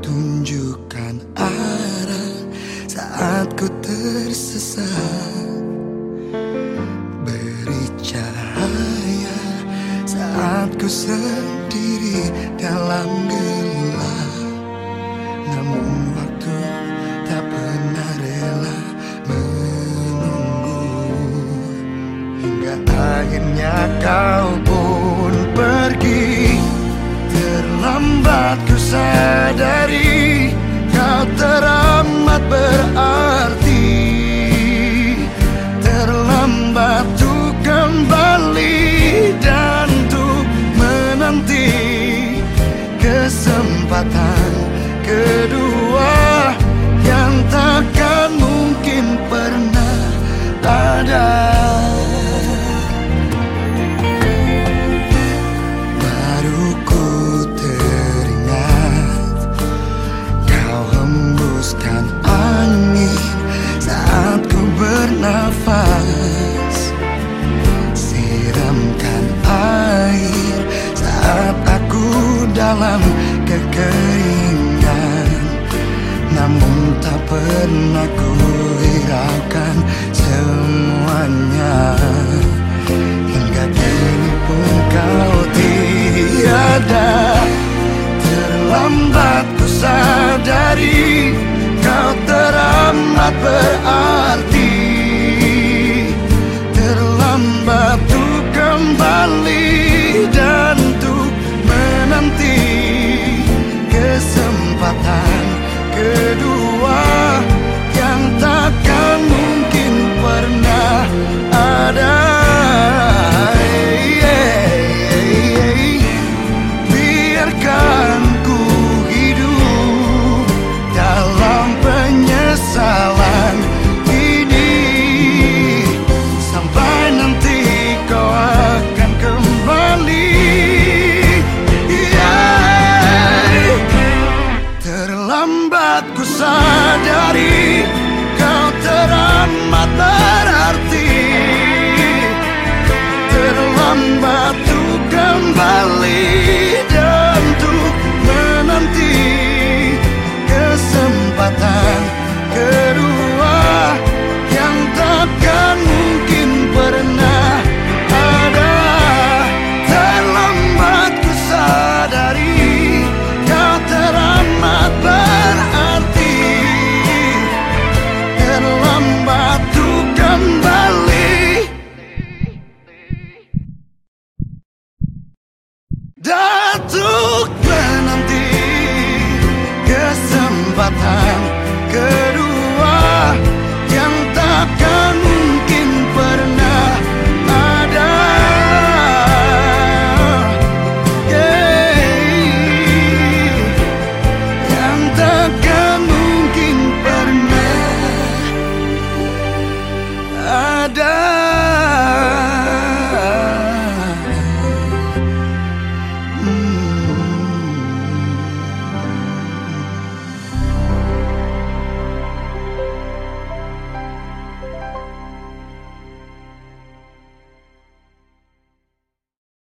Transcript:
Tunjukkan arah Saat ku tersesat ku sendiri dalam gelap. Namun waktu tak pernah rela menunggu. Hingga akhirnya kau dalam kekeringan. Namun tak pernah ku hiraukan semuanya. Hingga kini pun kau tiada. Terlambat ku sadari Kau teramat berarti reality